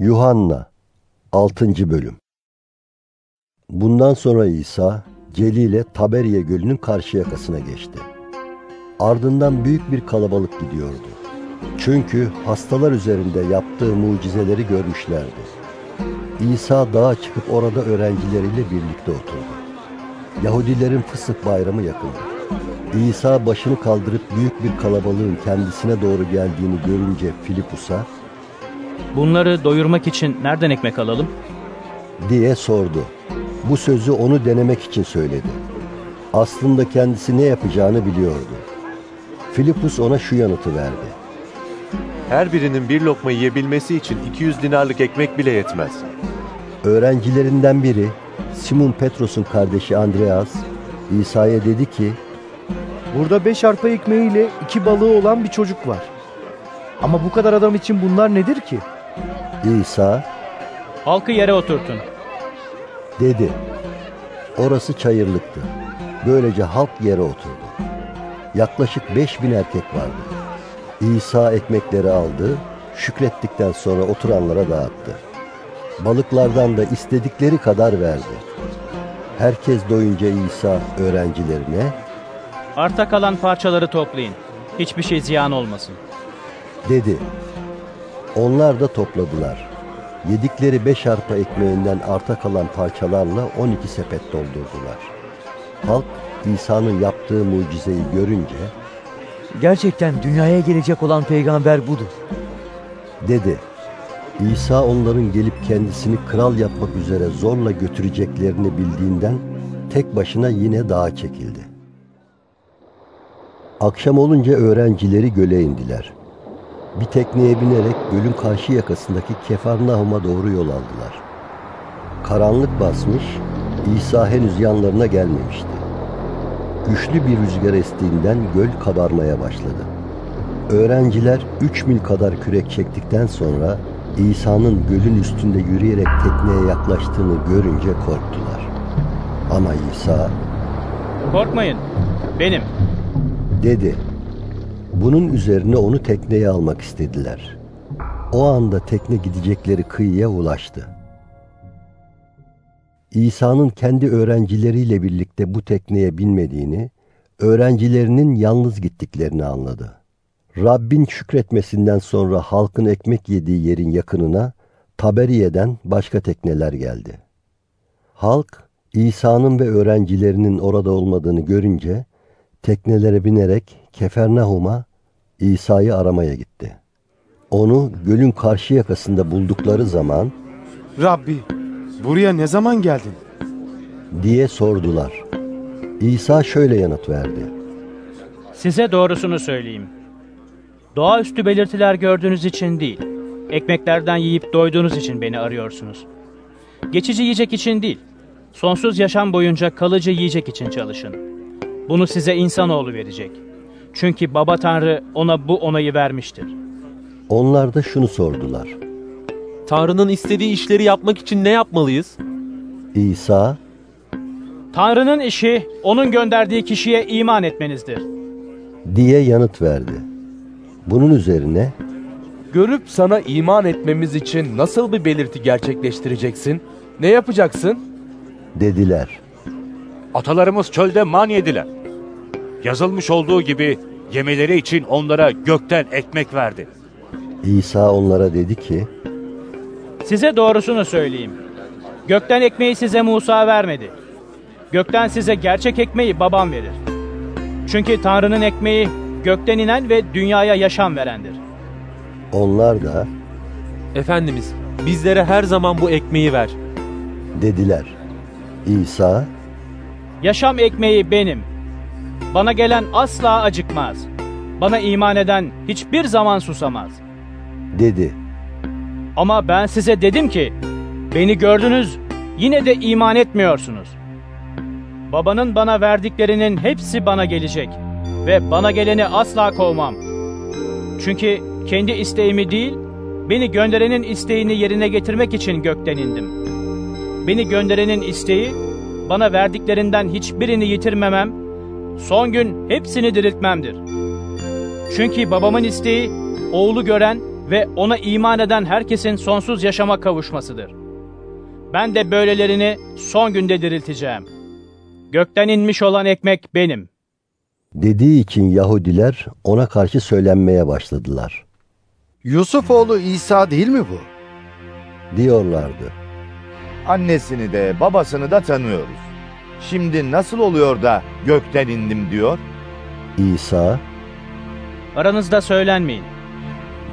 Yuhanna 6. Bölüm Bundan sonra İsa, Celile Taberiye Gölü'nün karşı yakasına geçti. Ardından büyük bir kalabalık gidiyordu. Çünkü hastalar üzerinde yaptığı mucizeleri görmüşlerdi. İsa dağa çıkıp orada öğrencileriyle birlikte oturdu. Yahudilerin fısık bayramı yakındı. İsa başını kaldırıp büyük bir kalabalığın kendisine doğru geldiğini görünce Filipus'a Bunları doyurmak için nereden ekmek alalım? diye sordu. Bu sözü onu denemek için söyledi. Aslında kendisi ne yapacağını biliyordu. Filipus ona şu yanıtı verdi. Her birinin bir lokma yiyebilmesi için 200 dinarlık ekmek bile yetmez. Öğrencilerinden biri Simon Petros'un kardeşi Andreas İsa'ya dedi ki Burada beş arpa ekmeğiyle iki balığı olan bir çocuk var. Ama bu kadar adam için bunlar nedir ki? İsa Halkı yere oturtun. dedi. Orası çayırlıktı. Böylece halk yere oturdu. Yaklaşık beş bin erkek vardı. İsa ekmekleri aldı, şükrettikten sonra oturanlara dağıttı. Balıklardan da istedikleri kadar verdi. Herkes doyunca İsa öğrencilerine Arta kalan parçaları toplayın. Hiçbir şey ziyan olmasın. dedi. Onlar da topladılar. Yedikleri beş arpa ekmeğinden arta kalan parçalarla 12 sepet doldurdular. Halk İsa'nın yaptığı mucizeyi görünce Gerçekten dünyaya gelecek olan peygamber budur. dedi. İsa onların gelip kendisini kral yapmak üzere zorla götüreceklerini bildiğinden tek başına yine dağa çekildi. Akşam olunca öğrencileri göle indiler. Bir tekneye binerek gölün karşı yakasındaki Kefarnahum'a doğru yol aldılar. Karanlık basmış, İsa henüz yanlarına gelmemişti. Güçlü bir rüzgar estiğinden göl kabarmaya başladı. Öğrenciler 3 mil kadar kürek çektikten sonra İsa'nın gölün üstünde yürüyerek tekneye yaklaştığını görünce korktular. Ama İsa Korkmayın. Benim. dedi. Bunun üzerine onu tekneye almak istediler. O anda tekne gidecekleri kıyıya ulaştı. İsa'nın kendi öğrencileriyle birlikte bu tekneye binmediğini, öğrencilerinin yalnız gittiklerini anladı. Rabbin şükretmesinden sonra halkın ekmek yediği yerin yakınına Taberiye'den başka tekneler geldi. Halk İsa'nın ve öğrencilerinin orada olmadığını görünce teknelere binerek Kefernahum'a İsa'yı aramaya gitti. Onu gölün karşı yakasında buldukları zaman Rabbi, buraya ne zaman geldin? diye sordular. İsa şöyle yanıt verdi. Size doğrusunu söyleyeyim. Doğaüstü belirtiler gördüğünüz için değil, ekmeklerden yiyip doyduğunuz için beni arıyorsunuz. Geçici yiyecek için değil, sonsuz yaşam boyunca kalıcı yiyecek için çalışın. Bunu size insanoğlu verecek. Çünkü Baba Tanrı ona bu onayı vermiştir. Onlar da şunu sordular. Tanrı'nın istediği işleri yapmak için ne yapmalıyız? İsa Tanrı'nın işi, onun gönderdiği kişiye iman etmenizdir. diye yanıt verdi. Bunun üzerine Görüp sana iman etmemiz için nasıl bir belirti gerçekleştireceksin? Ne yapacaksın? dediler. Atalarımız çölde man yediler. Yazılmış olduğu gibi yemeleri için onlara gökten ekmek verdi. İsa onlara dedi ki, Size doğrusunu söyleyeyim. Gökten ekmeği size Musa vermedi. Gökten size gerçek ekmeği babam verir. Çünkü Tanrı'nın ekmeği gökten inen ve dünyaya yaşam verendir. onlar da Efendimiz, bizlere her zaman bu ekmeği ver. dediler. İsa Yaşam ekmeği benim. Bana gelen asla acıkmaz. Bana iman eden hiçbir zaman susamaz. dedi. Ama ben size dedim ki, beni gördünüz, yine de iman etmiyorsunuz. Babanın bana verdiklerinin hepsi bana gelecek ve bana geleni asla kovmam. Çünkü kendi isteğimi değil, beni gönderenin isteğini yerine getirmek için gökten indim. Beni gönderenin isteği, bana verdiklerinden hiçbirini yitirmemem, son gün hepsini diriltmemdir. Çünkü babamın isteği, oğlu gören ve ona iman eden herkesin sonsuz yaşama kavuşmasıdır. Ben de böylelerini son günde dirilteceğim. Gökten inmiş olan ekmek benim. Dediği için Yahudiler ona karşı söylenmeye başladılar. Yusuf oğlu İsa değil mi bu? Diyorlardı. Annesini de babasını da tanıyoruz. Şimdi nasıl oluyor da gökten indim diyor? İsa Aranızda söylenmeyin.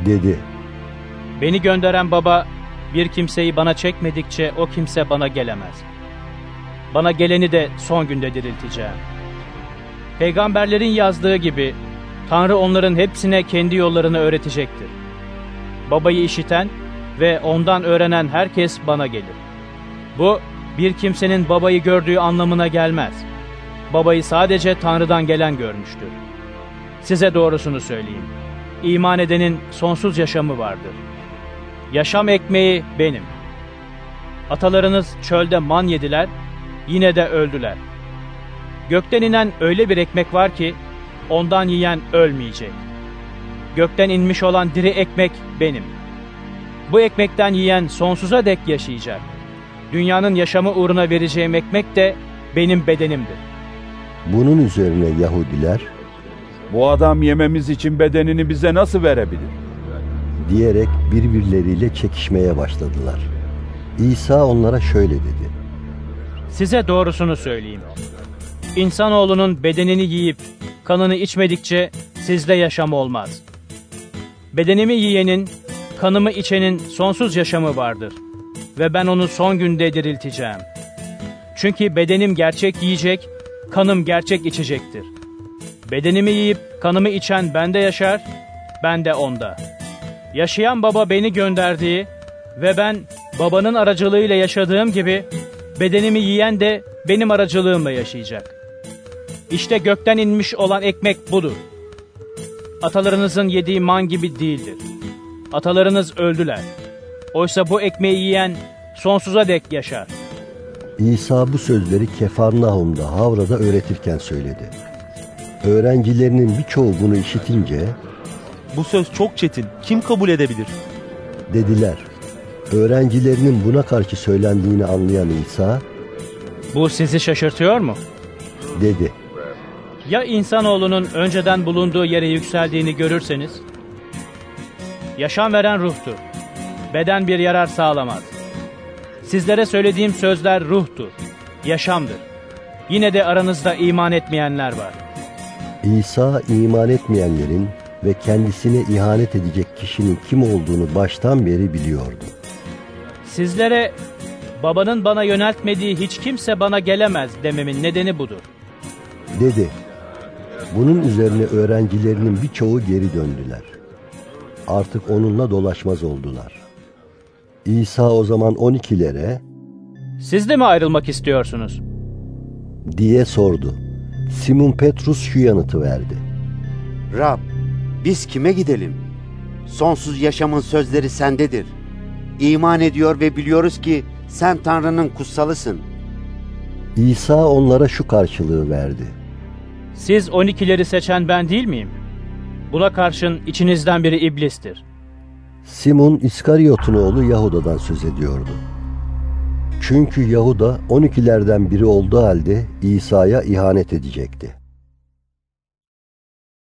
dedi. Beni gönderen baba bir kimseyi bana çekmedikçe o kimse bana gelemez. Bana geleni de son günde dirilteceğim. Peygamberlerin yazdığı gibi Tanrı onların hepsine kendi yollarını öğretecektir. Babayı işiten ve ondan öğrenen herkes bana gelir. Bu bir kimsenin babayı gördüğü anlamına gelmez. Babayı sadece Tanrı'dan gelen görmüştür. Size doğrusunu söyleyeyim. İman edenin sonsuz yaşamı vardır. Yaşam ekmeği benim. Atalarınız çölde man yediler, yine de öldüler. Gökten inen öyle bir ekmek var ki, ondan yiyen ölmeyecek. Gökten inmiş olan diri ekmek benim. Bu ekmekten yiyen sonsuza dek yaşayacak. Dünyanın yaşamı uğruna vereceğim ekmek de benim bedenimdir. Bunun üzerine Yahudiler Bu adam yememiz için bedenini bize nasıl verebilir? diyerek birbirleriyle çekişmeye başladılar. İsa onlara şöyle dedi. Size doğrusunu söyleyeyim. İnsanoğlunun bedenini yiyip kanını içmedikçe sizde yaşam olmaz. Bedenimi yiyenin, kanımı içenin sonsuz yaşamı vardır. Ve ben onu son günde dirilteceğim. Çünkü bedenim gerçek yiyecek, kanım gerçek içecektir. Bedenimi yiyip kanımı içen bende yaşar, ben de onda. Yaşayan baba beni gönderdiği ve ben babanın aracılığıyla yaşadığım gibi bedenimi yiyen de benim aracılığımla yaşayacak. İşte gökten inmiş olan ekmek budur. Atalarınızın yediği man gibi değildir. Atalarınız öldüler. Oysa bu ekmeği yiyen sonsuza dek yaşar. İsa bu sözleri Kefarnahum'da Havra'da öğretirken söyledi. Öğrencilerinin birçoğu bunu işitince Bu söz çok çetin. Kim kabul edebilir? dediler. Öğrencilerinin buna karşı söylendiğini anlayan İsa Bu sizi şaşırtıyor mu? dedi. Ya insanoğlunun önceden bulunduğu yere yükseldiğini görürseniz? Yaşam veren ruhtur. Beden bir yarar sağlamaz. Sizlere söylediğim sözler ruhtur, yaşamdır. Yine de aranızda iman etmeyenler var. İsa iman etmeyenlerin ve kendisine ihanet edecek kişinin kim olduğunu baştan beri biliyordu. Sizlere babanın bana yöneltmediği hiç kimse bana gelemez dememin nedeni budur. Dedi. Bunun üzerine öğrencilerinin birçoğu geri döndüler. Artık onunla dolaşmaz oldular. İsa o zaman 12'lere Siz de mi ayrılmak istiyorsunuz? diye sordu. Simon Petrus şu yanıtı verdi. Rab, biz kime gidelim? Sonsuz yaşamın sözleri sendedir. İman ediyor ve biliyoruz ki sen Tanrı'nın kutsalısın. İsa onlara şu karşılığı verdi. Siz 12'leri seçen ben değil miyim? Buna karşın içinizden biri iblistir. Simon İskaryot'un oğlu Yahuda'dan söz ediyordu. Çünkü Yahuda 12'lerden biri olduğu halde İsa'ya ihanet edecekti.